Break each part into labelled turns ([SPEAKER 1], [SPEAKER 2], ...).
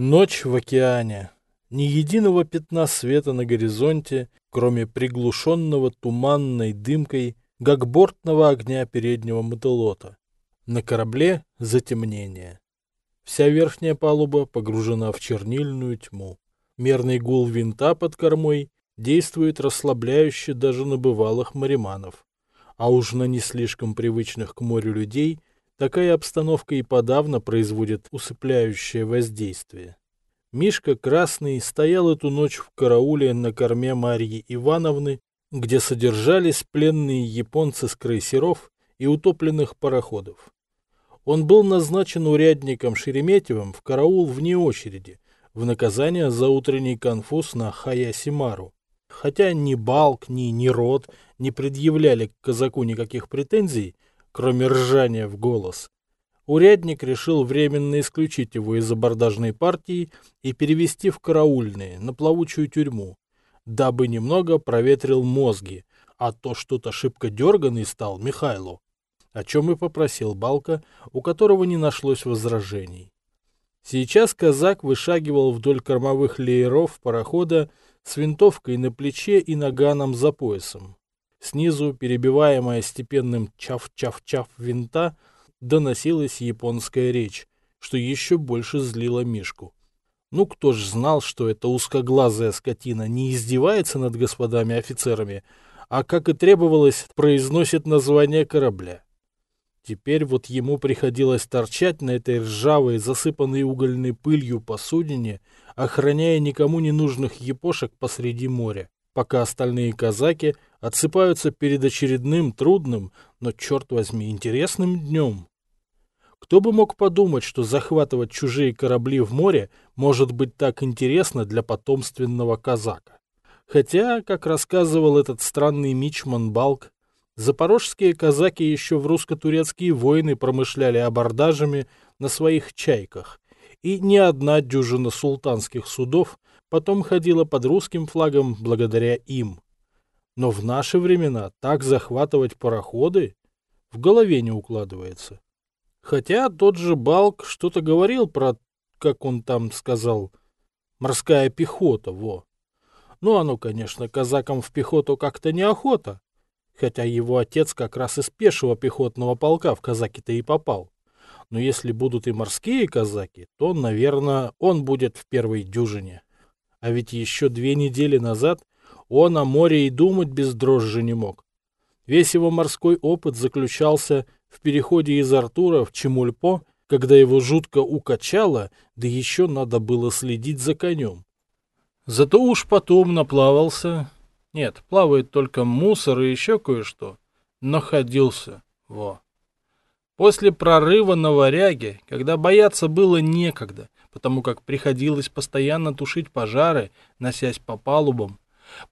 [SPEAKER 1] Ночь в океане. Ни единого пятна света на горизонте, кроме приглушенного туманной дымкой гакбортного огня переднего мотолота. На корабле затемнение. Вся верхняя палуба погружена в чернильную тьму. Мерный гул винта под кормой действует расслабляюще даже на бывалых мариманов. А уж на не слишком привычных к морю людей такая обстановка и подавно производит усыпляющее воздействие. Мишка Красный стоял эту ночь в карауле на корме Марьи Ивановны, где содержались пленные японцы с крейсеров и утопленных пароходов. Он был назначен урядником Шереметьевым в караул вне очереди, в наказание за утренний конфуз на Хаясимару. Хотя ни Балк, ни Нерод не предъявляли к казаку никаких претензий, кроме ржания в голос, урядник решил временно исключить его из абордажной партии и перевести в караульные, на плавучую тюрьму, дабы немного проветрил мозги, а то что-то шибко дерганный стал Михайлу, о чем и попросил Балка, у которого не нашлось возражений. Сейчас казак вышагивал вдоль кормовых лееров парохода с винтовкой на плече и наганом за поясом. Снизу, перебиваемая степенным чав-чав-чав винта, доносилась японская речь, что еще больше злило Мишку. Ну кто ж знал, что эта узкоглазая скотина не издевается над господами офицерами, а, как и требовалось, произносит название корабля. Теперь вот ему приходилось торчать на этой ржавой, засыпанной угольной пылью посудине, охраняя никому не нужных епошек посреди моря, пока остальные казаки отсыпаются перед очередным трудным, но, черт возьми, интересным днем. Кто бы мог подумать, что захватывать чужие корабли в море может быть так интересно для потомственного казака. Хотя, как рассказывал этот странный мичман Балк, запорожские казаки еще в русско-турецкие войны промышляли абордажами на своих чайках, и ни одна дюжина султанских судов потом ходила под русским флагом благодаря им. Но в наши времена так захватывать пароходы в голове не укладывается. Хотя тот же Балк что-то говорил про, как он там сказал, морская пехота, во. Ну, оно, конечно, казакам в пехоту как-то неохота, хотя его отец как раз из пешего пехотного полка в казаки-то и попал. Но если будут и морские казаки, то, наверное, он будет в первой дюжине. А ведь еще две недели назад он о море и думать без дрожжи не мог. Весь его морской опыт заключался в переходе из Артура в Чемульпо, когда его жутко укачало, да еще надо было следить за конем. Зато уж потом наплавался. Нет, плавает только мусор и еще кое-что. Находился. Во. После прорыва на варяге, когда бояться было некогда, потому как приходилось постоянно тушить пожары, носясь по палубам,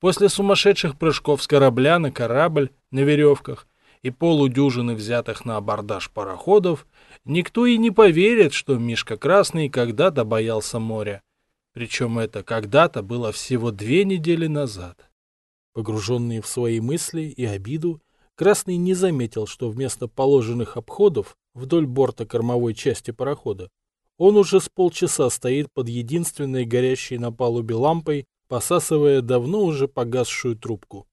[SPEAKER 1] после сумасшедших прыжков с корабля на корабль на веревках, и полудюжины взятых на абордаж пароходов, никто и не поверит, что Мишка Красный когда-то боялся моря. Причем это когда-то было всего две недели назад. Погруженный в свои мысли и обиду, Красный не заметил, что вместо положенных обходов вдоль борта кормовой части парохода он уже с полчаса стоит под единственной горящей на палубе лампой, посасывая давно уже погасшую трубку.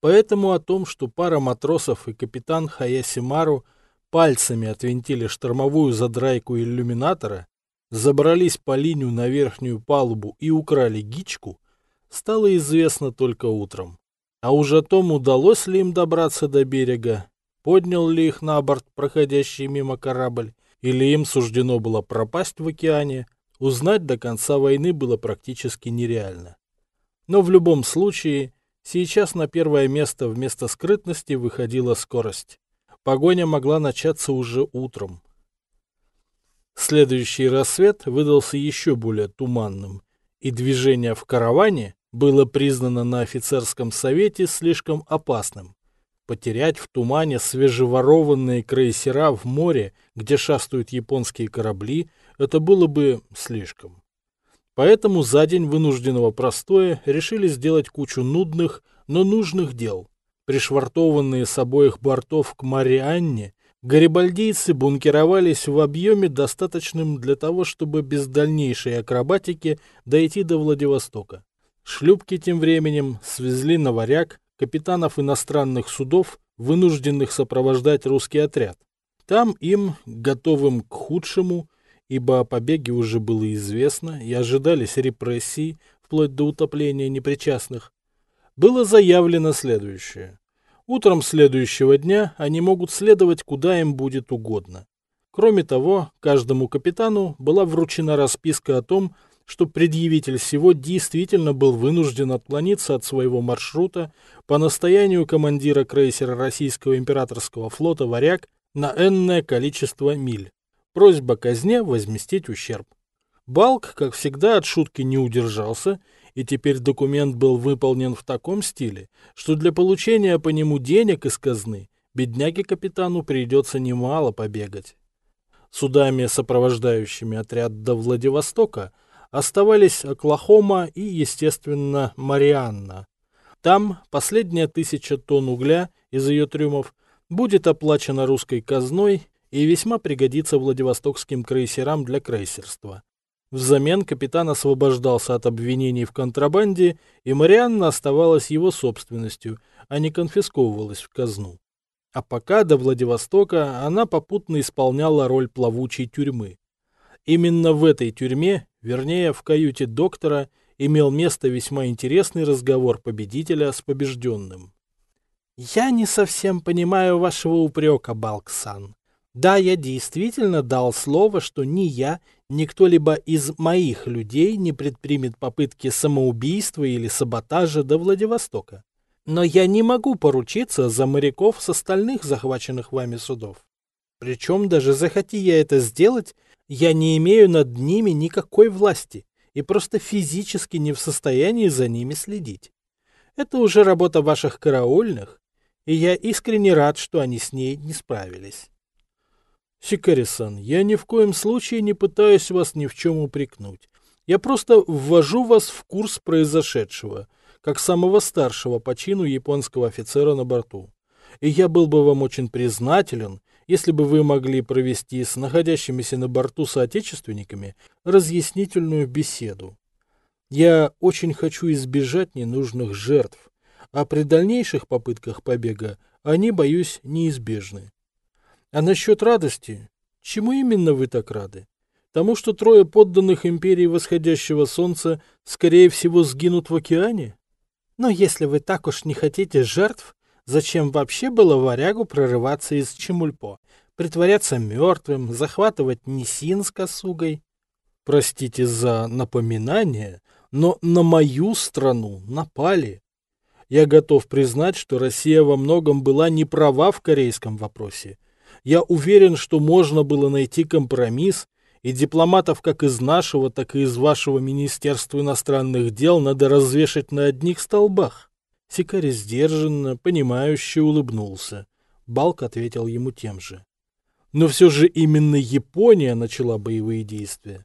[SPEAKER 1] Поэтому о том, что пара матросов и капитан Хаясимару пальцами отвинтили штормовую задрайку иллюминатора, забрались по линию на верхнюю палубу и украли гичку, стало известно только утром. А уже о том, удалось ли им добраться до берега, поднял ли их на борт проходящий мимо корабль, или им суждено было пропасть в океане, узнать до конца войны было практически нереально. Но в любом случае Сейчас на первое место вместо скрытности выходила скорость. Погоня могла начаться уже утром. Следующий рассвет выдался еще более туманным, и движение в караване было признано на офицерском совете слишком опасным. Потерять в тумане свежеворованные крейсера в море, где шастают японские корабли, это было бы слишком. Поэтому за день вынужденного простоя решили сделать кучу нудных, но нужных дел. Пришвартованные с обоих бортов к Марианне Гарибальдийцы бункеровались в объеме, достаточным для того, чтобы без дальнейшей акробатики дойти до Владивостока. Шлюпки тем временем свезли на варяг капитанов иностранных судов, вынужденных сопровождать русский отряд. Там им, готовым к худшему, ибо о побеге уже было известно и ожидались репрессии, вплоть до утопления непричастных, было заявлено следующее. Утром следующего дня они могут следовать куда им будет угодно. Кроме того, каждому капитану была вручена расписка о том, что предъявитель всего действительно был вынужден отклониться от своего маршрута по настоянию командира крейсера российского императорского флота «Варяг» на энное количество миль. Просьба казне возместить ущерб. Балк, как всегда, от шутки не удержался, и теперь документ был выполнен в таком стиле, что для получения по нему денег из казны бедняге-капитану придется немало побегать. Судами, сопровождающими отряд до Владивостока, оставались Оклахома и, естественно, Марианна. Там последняя тысяча тонн угля из ее трюмов будет оплачена русской казной и весьма пригодится Владивостокским крейсерам для крейсерства. Взамен капитан освобождался от обвинений в контрабанде, и Марианна оставалась его собственностью, а не конфисковывалась в казну. А пока до Владивостока она попутно исполняла роль плавучей тюрьмы. Именно в этой тюрьме, вернее, в каюте доктора, имел место весьма интересный разговор победителя с побежденным. «Я не совсем понимаю вашего упрека, Балксан. Да, я действительно дал слово, что ни я, ни кто-либо из моих людей не предпримет попытки самоубийства или саботажа до Владивостока. Но я не могу поручиться за моряков с остальных захваченных вами судов. Причем даже захоти я это сделать, я не имею над ними никакой власти и просто физически не в состоянии за ними следить. Это уже работа ваших караульных, и я искренне рад, что они с ней не справились. Сикари-сан, я ни в коем случае не пытаюсь вас ни в чем упрекнуть. Я просто ввожу вас в курс произошедшего, как самого старшего по чину японского офицера на борту. И я был бы вам очень признателен, если бы вы могли провести с находящимися на борту соотечественниками разъяснительную беседу. Я очень хочу избежать ненужных жертв, а при дальнейших попытках побега они, боюсь, неизбежны. А насчет радости? Чему именно вы так рады? Тому, что трое подданных империи восходящего солнца, скорее всего, сгинут в океане? Но если вы так уж не хотите жертв, зачем вообще было варягу прорываться из Чемульпо, притворяться мертвым, захватывать Нисин с косугой? Простите за напоминание, но на мою страну напали. Я готов признать, что Россия во многом была не права в корейском вопросе, я уверен, что можно было найти компромисс, и дипломатов как из нашего, так и из вашего Министерства иностранных дел надо развешать на одних столбах. Сикари сдержанно, понимающе улыбнулся. Балк ответил ему тем же. Но все же именно Япония начала боевые действия.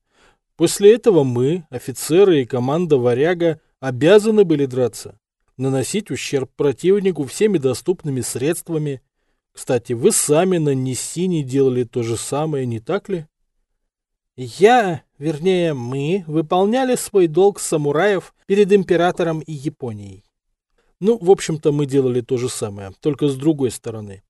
[SPEAKER 1] После этого мы, офицеры и команда «Варяга», обязаны были драться, наносить ущерб противнику всеми доступными средствами, кстати, вы сами на Ниссине делали то же самое, не так ли? Я, вернее, мы, выполняли свой долг самураев перед императором и Японией. Ну, в общем-то, мы делали то же самое, только с другой стороны.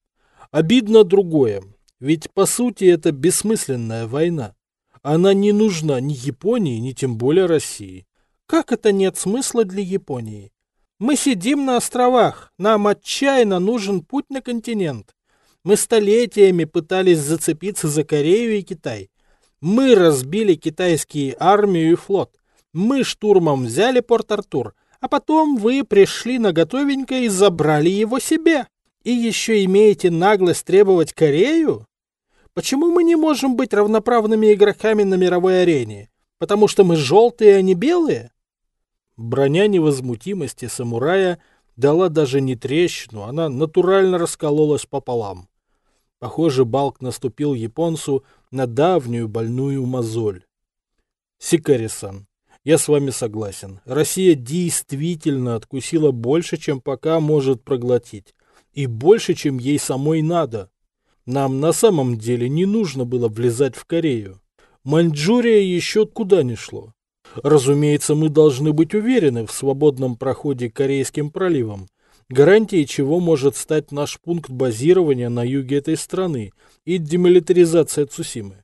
[SPEAKER 1] Обидно другое, ведь по сути это бессмысленная война. Она не нужна ни Японии, ни тем более России. Как это нет смысла для Японии? Мы сидим на островах, нам отчаянно нужен путь на континент. Мы столетиями пытались зацепиться за Корею и Китай. Мы разбили китайские армию и флот. Мы штурмом взяли Порт-Артур, а потом вы пришли на готовенько и забрали его себе. И еще имеете наглость требовать Корею? Почему мы не можем быть равноправными игроками на мировой арене? Потому что мы желтые, а не белые? Броня невозмутимости самурая дала даже не трещину, она натурально раскололась пополам. Похоже, Балк наступил японцу на давнюю больную мозоль. Сикарисан, я с вами согласен. Россия действительно откусила больше, чем пока может проглотить. И больше, чем ей самой надо. Нам на самом деле не нужно было влезать в Корею. Маньчжурия еще куда не шло. Разумеется, мы должны быть уверены в свободном проходе Корейским проливом, гарантией чего может стать наш пункт базирования на юге этой страны и демилитаризация Цусимы.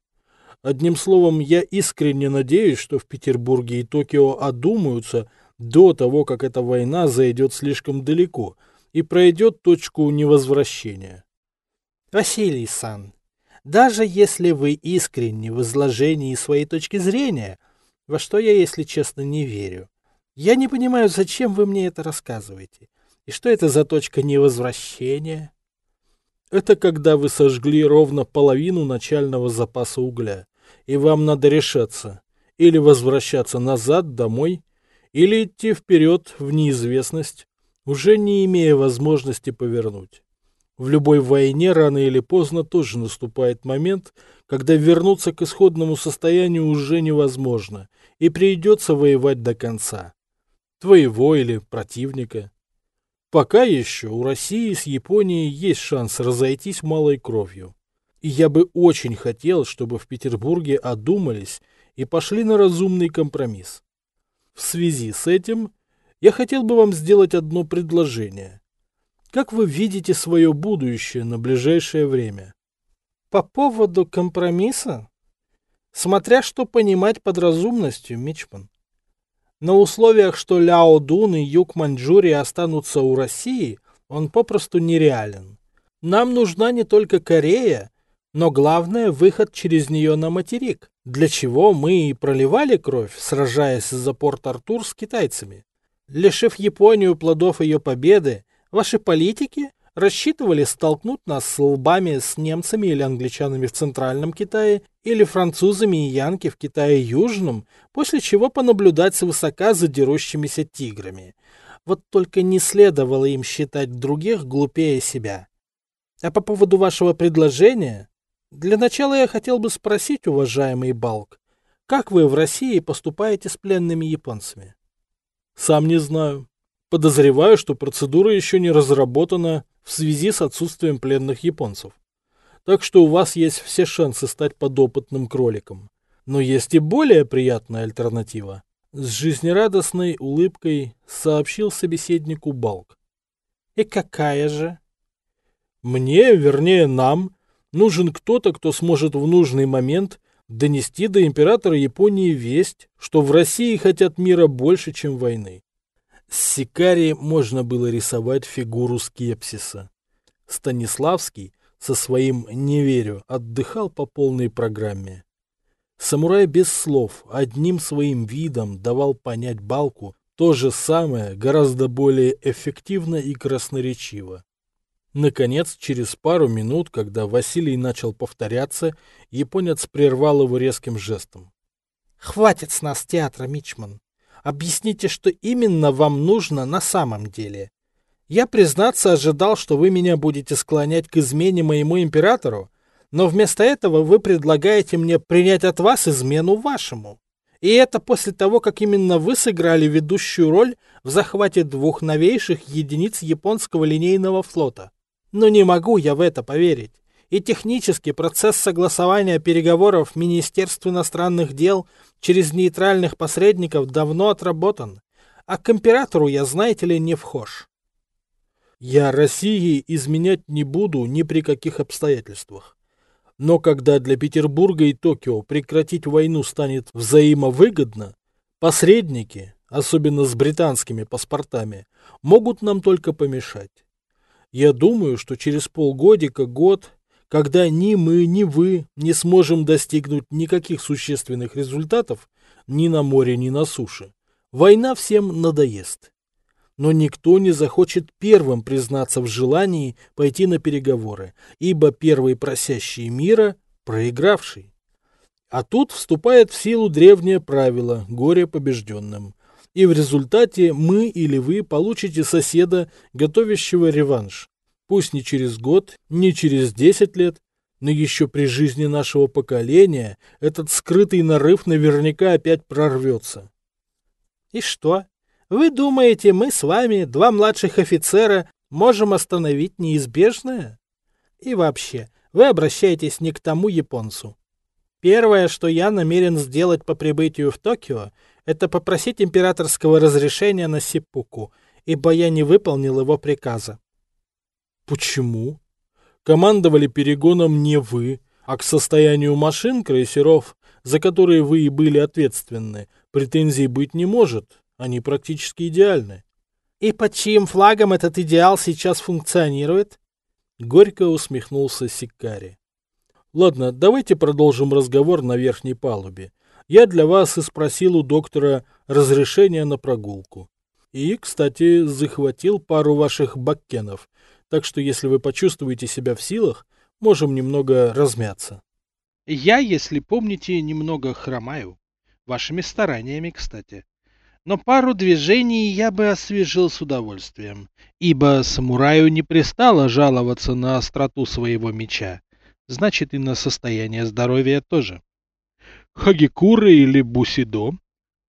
[SPEAKER 1] Одним словом, я искренне надеюсь, что в Петербурге и Токио одумаются до того, как эта война зайдет слишком далеко и пройдет точку невозвращения.
[SPEAKER 2] Василий Сан, даже если вы искренне в изложении своей точки зрения, во что я, если честно, не верю, я не понимаю, зачем вы мне это рассказываете. И что это за точка невозвращения?
[SPEAKER 1] Это когда вы сожгли ровно половину начального запаса угля, и вам надо решаться, или возвращаться назад домой, или идти вперед в неизвестность, уже не имея возможности повернуть. В любой войне рано или поздно тоже наступает момент, когда вернуться к исходному состоянию уже невозможно, и придется воевать до конца. Твоего или противника. Пока еще у России с Японией есть шанс разойтись малой кровью. И я бы очень хотел, чтобы в Петербурге одумались и пошли на разумный компромисс. В связи с этим я хотел бы вам сделать одно предложение. Как вы видите свое будущее на ближайшее время?
[SPEAKER 2] По поводу компромисса? Смотря что понимать под разумностью, Мичман. На условиях, что Ляо Дун и юг Маньчжурии останутся у России, он попросту нереален. Нам нужна не только Корея, но главное выход через нее на материк, для чего мы и проливали кровь, сражаясь за Порт-Артур с китайцами. Лишив Японию плодов ее победы, Ваши политики рассчитывали столкнуть нас с лбами с немцами или англичанами в Центральном Китае или французами и янки в Китае Южном, после чего понаблюдать свысока за дерущимися тиграми. Вот только не следовало им считать других глупее себя. А по поводу вашего предложения, для начала я хотел бы спросить, уважаемый Балк, как вы в России поступаете с пленными японцами?
[SPEAKER 1] Сам не знаю. Подозреваю, что процедура еще не разработана в связи с отсутствием пленных японцев. Так что у вас есть все шансы стать подопытным кроликом. Но есть и более приятная альтернатива. С жизнерадостной улыбкой сообщил собеседнику Балк.
[SPEAKER 2] И какая же?
[SPEAKER 1] Мне, вернее нам, нужен кто-то, кто сможет в нужный момент донести до императора Японии весть, что в России хотят мира больше, чем войны. С Сикари можно было рисовать фигуру скепсиса. Станиславский со своим «не верю» отдыхал по полной программе. Самурай без слов, одним своим видом давал понять Балку то же самое, гораздо более эффективно и красноречиво. Наконец, через пару минут, когда Василий начал повторяться, японец прервал его резким жестом.
[SPEAKER 2] «Хватит с нас театра, Мичман. Объясните, что именно вам нужно на самом деле. Я, признаться, ожидал, что вы меня будете склонять к измене моему императору, но вместо этого вы предлагаете мне принять от вас измену вашему. И это после того, как именно вы сыграли ведущую роль в захвате двух новейших единиц японского линейного флота. Но не могу я в это поверить и технически процесс согласования переговоров Министерств иностранных дел через нейтральных посредников давно отработан, а к императору я, знаете ли, не вхож.
[SPEAKER 1] Я России изменять не буду ни при каких обстоятельствах. Но когда для Петербурга и Токио прекратить войну станет взаимовыгодно, посредники, особенно с британскими паспортами, могут нам только помешать. Я думаю, что через полгодика, год когда ни мы, ни вы не сможем достигнуть никаких существенных результатов ни на море, ни на суше. Война всем надоест. Но никто не захочет первым признаться в желании пойти на переговоры, ибо первый просящий мира – проигравший. А тут вступает в силу древнее правило «горе побежденным». И в результате мы или вы получите соседа, готовящего реванш, Пусть не через год, не через десять лет, но еще при жизни нашего поколения этот скрытый нарыв наверняка опять прорвется.
[SPEAKER 2] И что? Вы думаете, мы с вами, два младших офицера, можем остановить неизбежное? И вообще, вы обращаетесь не к тому японцу. Первое, что я намерен сделать по прибытию в Токио, это попросить императорского разрешения на Сиппуку, ибо я не выполнил его приказа.
[SPEAKER 1] Почему? Командовали перегоном не вы, а к состоянию машин крейсеров, за которые вы и были ответственны, претензий быть не может. Они практически идеальны.
[SPEAKER 2] И под чьим флагом этот идеал сейчас функционирует?
[SPEAKER 1] Горько усмехнулся Сикари. Ладно, давайте продолжим разговор на верхней палубе. Я для вас и спросил у доктора разрешения на прогулку. И, кстати, захватил пару ваших баккенов, так что если вы почувствуете себя в силах, можем немного размяться.
[SPEAKER 2] Я, если помните, немного хромаю. Вашими стараниями, кстати. Но пару движений я бы освежил с удовольствием, ибо самураю не пристало жаловаться на остроту своего меча значит и на состояние здоровья тоже.
[SPEAKER 1] Хагикуры или Бусидо?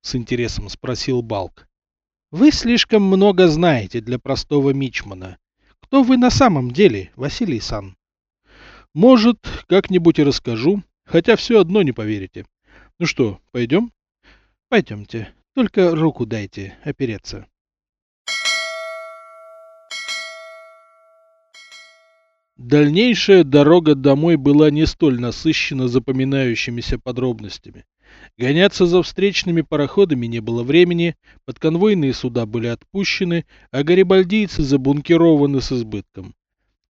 [SPEAKER 1] С интересом спросил Балк.
[SPEAKER 2] Вы слишком много знаете для простого мичмана. Кто вы на самом деле, Василий Сан?
[SPEAKER 1] Может, как-нибудь и расскажу, хотя все одно не поверите. Ну что, пойдем?
[SPEAKER 2] Пойдемте. Только руку дайте опереться.
[SPEAKER 1] Дальнейшая дорога домой была не столь насыщена запоминающимися подробностями. Гоняться за встречными пароходами не было времени, подконвойные суда были отпущены, а гарибальдийцы забункированы с избытком.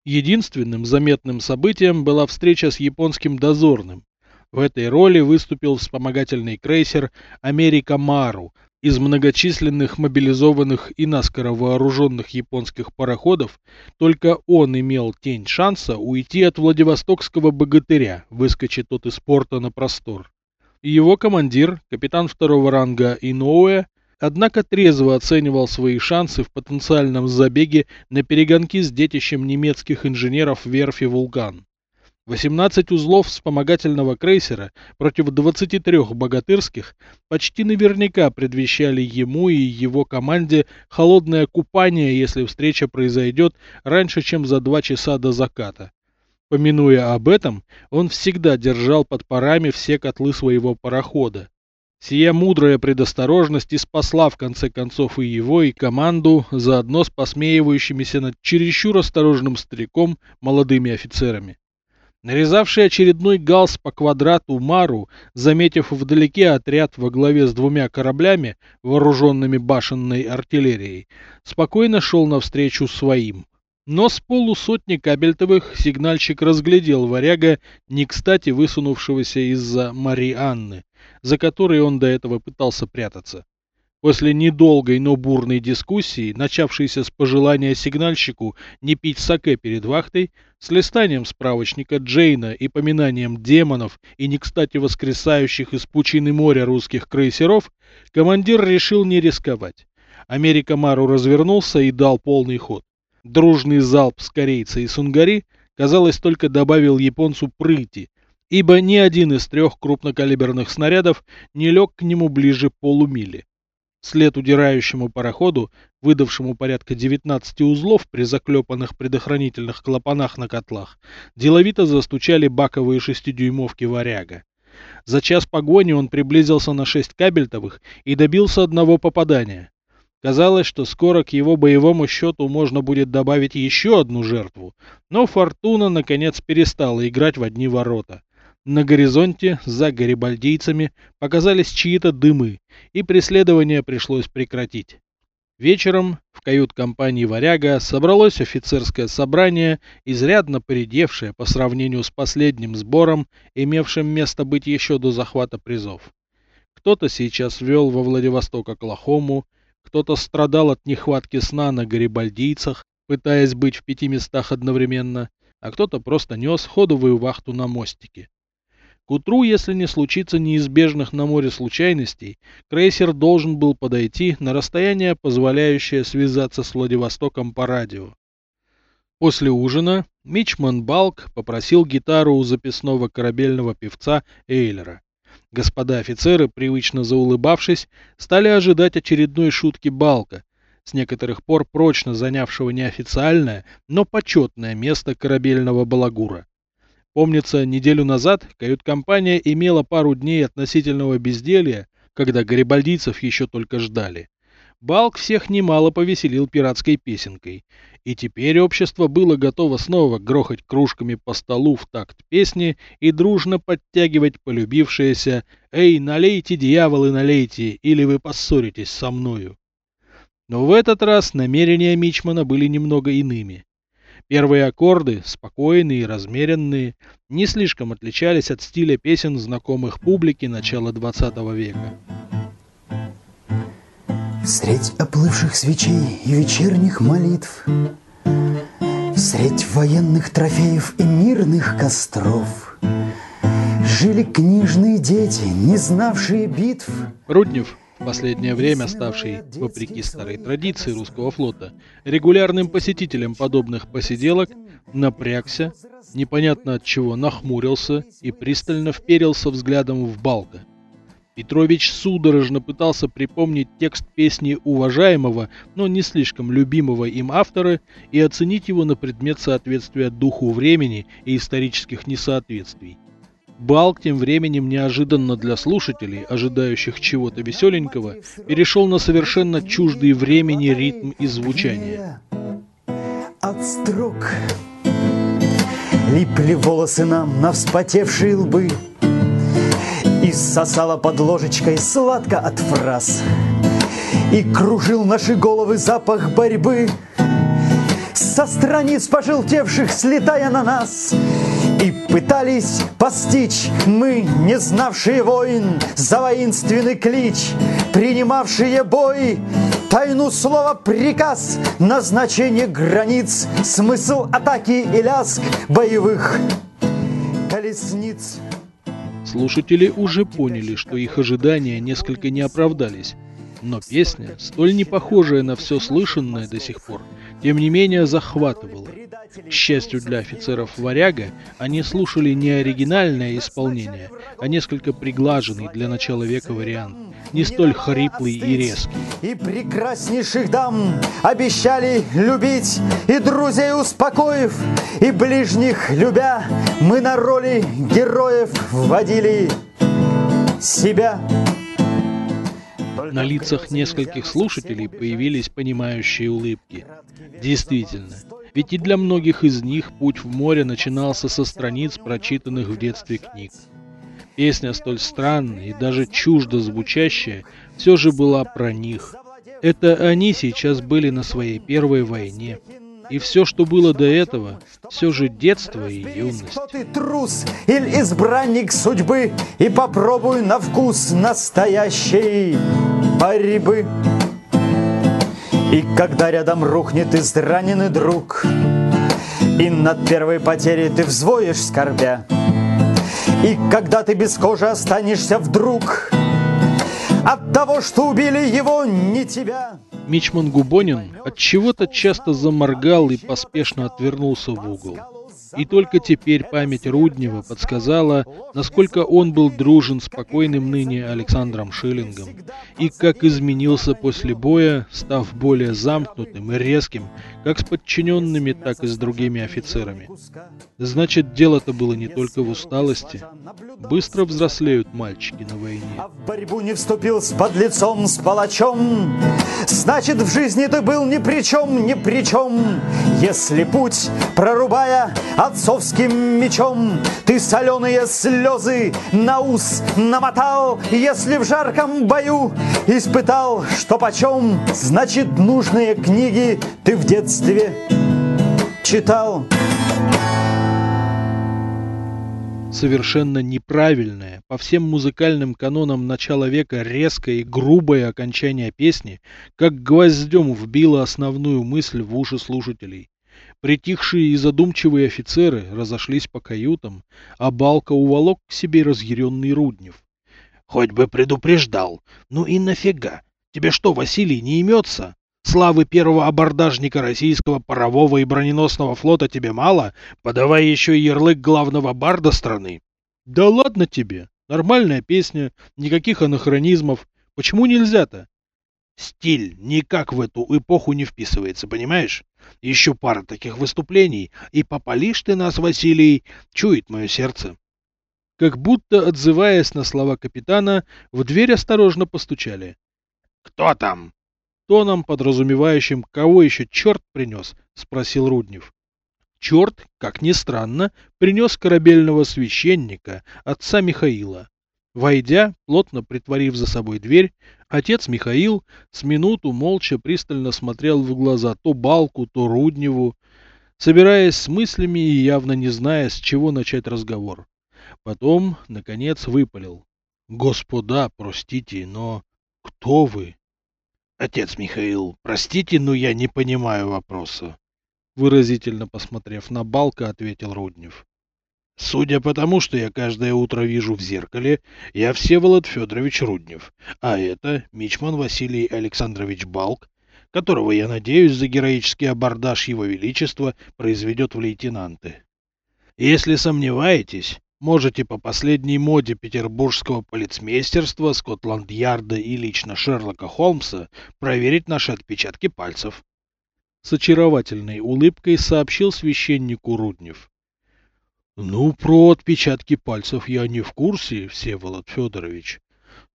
[SPEAKER 1] Единственным заметным событием была встреча с японским дозорным. В этой роли выступил вспомогательный крейсер «Америка Мару», из многочисленных мобилизованных и наскоро вооруженных японских пароходов только он имел тень шанса уйти от Владивостокского богатыря, выскочит тот из порта на простор. Его командир, капитан второго ранга Иноуэ, однако трезво оценивал свои шансы в потенциальном забеге на перегонки с детищем немецких инженеров верфи «Вулкан». 18 узлов вспомогательного крейсера против 23 богатырских почти наверняка предвещали ему и его команде холодное купание, если встреча произойдет раньше, чем за два часа до заката. Помянуя об этом, он всегда держал под парами все котлы своего парохода. Сия мудрая предосторожность и спасла в конце концов и его, и команду, заодно с посмеивающимися над чересчур осторожным стариком молодыми офицерами. Нарезавший очередной галс по квадрату Мару, заметив вдалеке отряд во главе с двумя кораблями, вооруженными башенной артиллерией, спокойно шел навстречу своим. Но с полусотни кабельтовых сигнальщик разглядел варяга, не кстати высунувшегося из-за Мари Анны, за которой он до этого пытался прятаться. После недолгой, но бурной дискуссии, начавшейся с пожелания сигнальщику не пить саке перед вахтой, с листанием справочника Джейна и поминанием демонов и не кстати воскресающих из пучины моря русских крейсеров, командир решил не рисковать. Америка Мару развернулся и дал полный ход. Дружный залп с корейца и сунгари, казалось, только добавил японцу прыти, ибо ни один из трех крупнокалиберных снарядов не лег к нему ближе полумили. След удирающему пароходу, выдавшему порядка 19 узлов при заклепанных предохранительных клапанах на котлах, деловито застучали баковые шестидюймовки варяга. За час погони он приблизился на шесть кабельтовых и добился одного попадания. Казалось, что скоро к его боевому счету можно будет добавить еще одну жертву, но Фортуна наконец перестала играть в одни ворота. На горизонте, за гарибальдийцами, показались чьи-то дымы, и преследование пришлось прекратить. Вечером в кают-компании «Варяга» собралось офицерское собрание, изрядно поредевшее по сравнению с последним сбором, имевшим место быть еще до захвата призов. Кто-то сейчас вел во Владивосток Оклахому, кто-то страдал от нехватки сна на гарибальдийцах, пытаясь быть в пяти местах одновременно, а кто-то просто нес ходовую вахту на мостике. К утру, если не случится неизбежных на море случайностей, крейсер должен был подойти на расстояние, позволяющее связаться с Владивостоком по радио. После ужина Мичман Балк попросил гитару у записного корабельного певца Эйлера. Господа офицеры, привычно заулыбавшись, стали ожидать очередной шутки Балка, с некоторых пор прочно занявшего неофициальное, но почетное место корабельного балагура. Помнится, неделю назад кают-компания имела пару дней относительного безделья, когда гарибальдийцев еще только ждали. Балк всех немало повеселил пиратской песенкой, и теперь общество было готово снова грохать кружками по столу в такт песни и дружно подтягивать полюбившееся «Эй, налейте, дьяволы, налейте, или вы поссоритесь со мною». Но в этот раз намерения Мичмана были немного иными. Первые аккорды, спокойные и размеренные, не слишком отличались от стиля песен, знакомых публике начала XX века.
[SPEAKER 3] Средь оплывших свечей и вечерних молитв, Средь военных трофеев и мирных костров Жили книжные дети, не знавшие битв.
[SPEAKER 1] Руднев, в последнее время ставший, вопреки старой традиции русского флота, регулярным посетителем подобных посиделок, напрягся, непонятно от чего нахмурился и пристально вперился взглядом в Балка. Петрович судорожно пытался припомнить текст песни уважаемого, но не слишком любимого им автора и оценить его на предмет соответствия духу времени и исторических несоответствий. Балк тем временем неожиданно для слушателей, ожидающих чего-то веселенького, перешел на совершенно чуждый времени ритм и звучание.
[SPEAKER 3] От строк липли волосы нам на вспотевшие лбы, сосала под ложечкой сладко от фраз. И кружил наши головы запах борьбы. Со страниц пожелтевших слетая на нас. И пытались постичь мы, не знавшие войн За воинственный клич, принимавшие бой. Тайну слова приказ, назначение границ Смысл атаки и ляск боевых колесниц
[SPEAKER 1] Слушатели уже поняли, что их ожидания несколько не оправдались. Но песня, столь не похожая на все слышанное до сих пор, тем не менее захватывала. К счастью для офицеров «Варяга», они слушали не оригинальное исполнение, а несколько приглаженный для начала века вариант, не столь хриплый и резкий.
[SPEAKER 3] И прекраснейших дам обещали любить, и друзей успокоив, и ближних любя, мы на роли героев вводили себя.
[SPEAKER 1] На лицах нескольких слушателей появились понимающие улыбки. Действительно, ведь и для многих из них путь в море начинался со страниц, прочитанных в детстве книг. Песня столь странная и даже чуждо звучащая все же была про них. Это они сейчас были на своей первой войне. И все, что было до этого, все же детство и юность. Что
[SPEAKER 3] ты трус или избранник судьбы, и попробуй на вкус настоящей борьбы. И когда рядом рухнет израненный друг, И над первой потерей ты взвоишь скорбя, И когда ты без кожи останешься вдруг От того, что убили его, не тебя.
[SPEAKER 1] Мичман Губонин от чего-то часто заморгал и поспешно отвернулся в угол. И только теперь память Руднева подсказала, насколько он был дружен с покойным ныне Александром Шиллингом, и как изменился после боя, став более замкнутым и резким, как с подчиненными, так и с другими офицерами. Значит, дело-то было не только в усталости. Быстро взрослеют мальчики на войне. А
[SPEAKER 3] в борьбу не вступил с подлецом, с палачом, значит, в жизни ты был ни при чем, ни при чем. Если путь, прорубая, отцовским мечом. Ты соленые слезы на ус намотал. Если в жарком бою испытал, что почем Значит, нужные книги ты в детстве читал.
[SPEAKER 1] Совершенно неправильное, по всем музыкальным канонам начала века резкое и грубое окончание песни, как гвоздем вбило основную мысль в уши слушателей. Притихшие и задумчивые офицеры разошлись по каютам, а Балка уволок к себе разъяренный Руднев. — Хоть бы предупреждал. Ну и нафига? Тебе что, Василий, не имется? Славы первого абордажника российского парового и броненосного флота тебе мало? Подавай еще и ярлык главного барда страны. Да ладно тебе. Нормальная песня, никаких анахронизмов. Почему нельзя-то?
[SPEAKER 4] Стиль никак в эту эпоху не вписывается, понимаешь? Еще пара таких выступлений, и попалишь ты нас, Василий, чует мое сердце.
[SPEAKER 1] Как будто, отзываясь на слова капитана, в дверь осторожно постучали.
[SPEAKER 4] «Кто там?»
[SPEAKER 1] Тоном, подразумевающим, кого еще черт принес, спросил Руднев. Черт, как ни странно, принес корабельного священника, отца Михаила. Войдя, плотно притворив за собой дверь, отец Михаил с минуту молча пристально смотрел в глаза то Балку, то Рудневу, собираясь с мыслями и явно не зная, с чего начать разговор. Потом, наконец, выпалил. «Господа, простите, но кто вы?»
[SPEAKER 4] «Отец Михаил, простите, но я не понимаю вопроса»,
[SPEAKER 1] выразительно посмотрев на Балка, ответил Руднев.
[SPEAKER 4] Судя по тому, что я каждое утро вижу в зеркале, я Всеволод Федорович Руднев, а это Мичман Василий Александрович Балк, которого, я надеюсь, за героический абордаж Его Величества произведет в лейтенанты. Если сомневаетесь, можете по последней моде петербургского полицмейстерства, Скотланд-Ярда и лично Шерлока Холмса проверить наши отпечатки пальцев.
[SPEAKER 1] С очаровательной улыбкой сообщил священнику Руднев. Ну, про отпечатки пальцев я не в курсе, Всеволод Федорович.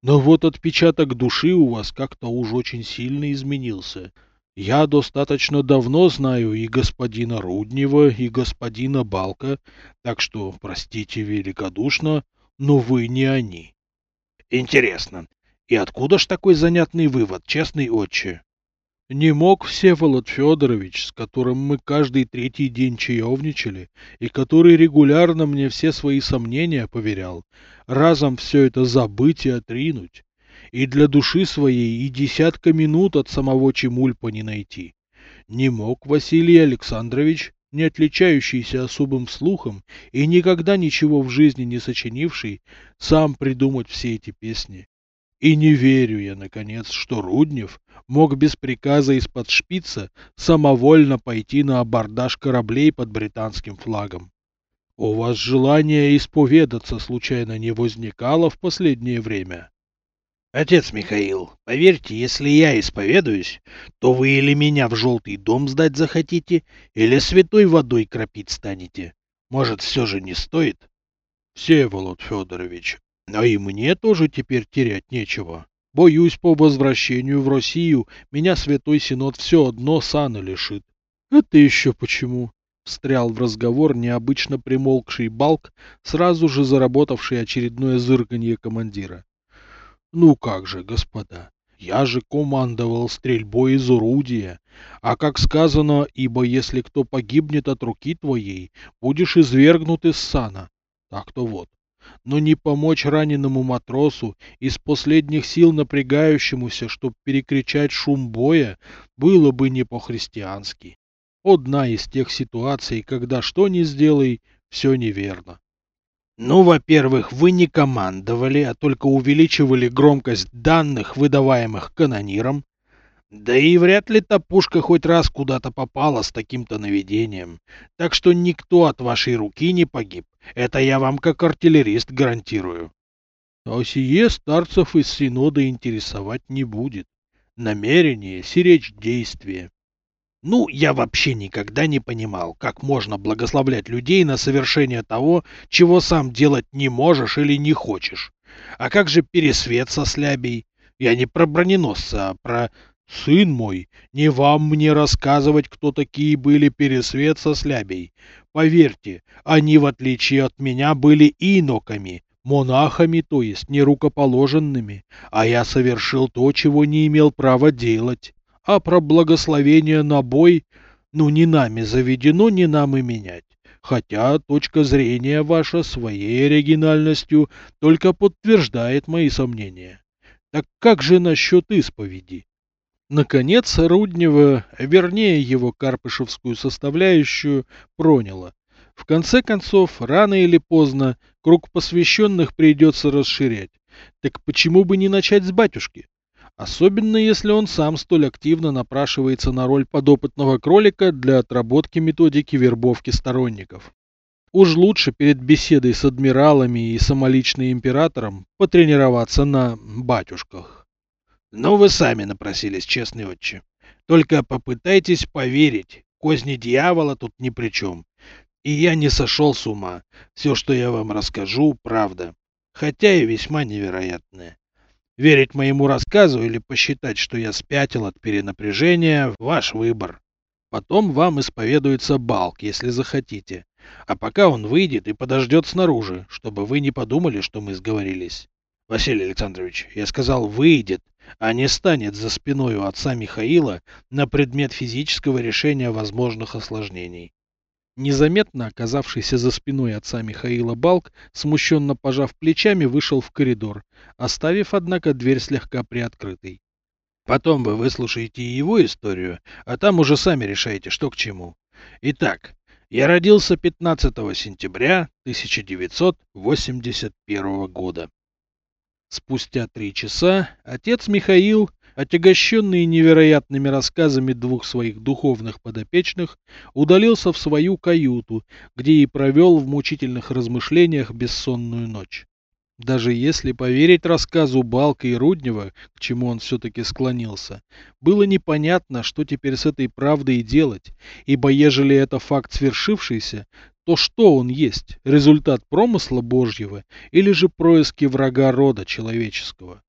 [SPEAKER 1] Но вот отпечаток души у вас как-то уж очень сильно изменился. Я достаточно давно знаю и господина Руднева, и господина Балка, так что, простите великодушно, но вы не они.
[SPEAKER 4] Интересно, и откуда ж такой занятный вывод, честный отче?
[SPEAKER 1] Не мог Всеволод Федорович, с которым мы каждый третий день чаевничали, и который регулярно мне все свои сомнения поверял, разом все это забыть и отринуть и для души своей и десятка минут от самого Чемульпа не найти. Не мог Василий Александрович, не отличающийся особым слухом и никогда ничего в жизни не сочинивший, сам придумать все эти песни. И не верю я, наконец, что Руднев мог без приказа из-под шпица самовольно пойти на абордаж кораблей под британским флагом. У вас желание исповедаться случайно не возникало в последнее время?
[SPEAKER 4] Отец Михаил, поверьте, если я исповедуюсь, то вы или меня в желтый дом сдать захотите, или святой водой кропить станете. Может, все же не стоит?
[SPEAKER 1] Всеволод Федорович, а и мне тоже теперь терять нечего. Боюсь, по возвращению в Россию меня Святой Синод все одно сана лишит. Это еще почему? Встрял в разговор необычно примолкший Балк, сразу же заработавший очередное зырканье командира. Ну как же, господа, я же командовал стрельбой из орудия, а как сказано, ибо если кто погибнет от руки твоей, будешь извергнут из сана. Так-то вот. Но не помочь раненому матросу, из последних сил напрягающемуся, чтоб перекричать шум боя, было бы не по-христиански. Одна из тех ситуаций, когда что ни сделай, все неверно.
[SPEAKER 4] Ну, во-первых, вы не командовали, а только увеличивали громкость данных, выдаваемых канониром. Да и вряд ли та пушка хоть раз куда-то попала с таким-то наведением. Так что никто от вашей руки не погиб. Это я вам как артиллерист гарантирую.
[SPEAKER 1] А сие старцев из Синода интересовать не будет. Намерение сиречь действие.
[SPEAKER 4] Ну, я вообще никогда не понимал, как можно благословлять людей на совершение того, чего сам делать не можешь или не хочешь. А как же пересвет со слябей? Я не про броненосца, а про... Сын мой, не вам мне рассказывать, кто такие были пересвет со слябей. Поверьте, они, в отличие от меня, были иноками, монахами, то есть нерукоположенными, а я совершил то, чего не имел права делать а про благословение на бой, ну, не нами заведено, не нам и менять. Хотя точка зрения ваша своей оригинальностью только подтверждает мои сомнения. Так как же насчет исповеди? Наконец, Руднева, вернее его карпышевскую составляющую, проняло. В конце концов, рано или поздно, круг посвященных придется расширять. Так почему бы не начать с батюшки? Особенно если он сам столь активно напрашивается на роль подопытного кролика для отработки методики вербовки сторонников. Уж лучше перед беседой с адмиралами и самолично императором потренироваться на батюшках. Но вы сами напросились, честный отче. Только попытайтесь поверить, козни дьявола тут ни при чем. И я не сошел с ума. Все, что я вам расскажу, правда. Хотя и весьма невероятное. Верить моему рассказу или посчитать, что я спятил от перенапряжения – ваш выбор. Потом вам исповедуется Балк, если захотите. А пока он выйдет и подождет снаружи, чтобы вы не подумали, что мы сговорились. Василий Александрович, я сказал «выйдет», а не станет за спиной у отца Михаила на предмет физического решения возможных осложнений.
[SPEAKER 1] Незаметно оказавшийся за спиной отца Михаила Балк, смущенно пожав плечами, вышел в коридор, оставив, однако, дверь слегка приоткрытой.
[SPEAKER 4] Потом вы выслушаете его историю, а там уже сами решаете, что к чему. Итак, я родился 15 сентября 1981 года.
[SPEAKER 1] Спустя три часа отец Михаил, отягощенный невероятными рассказами двух своих духовных подопечных, удалился в свою каюту, где и провел в мучительных размышлениях бессонную ночь. Даже если поверить рассказу Балка и Руднева, к чему он все-таки склонился, было непонятно, что теперь с этой правдой делать, ибо ежели это факт свершившийся, то что он есть, результат промысла Божьего или же происки врага рода человеческого?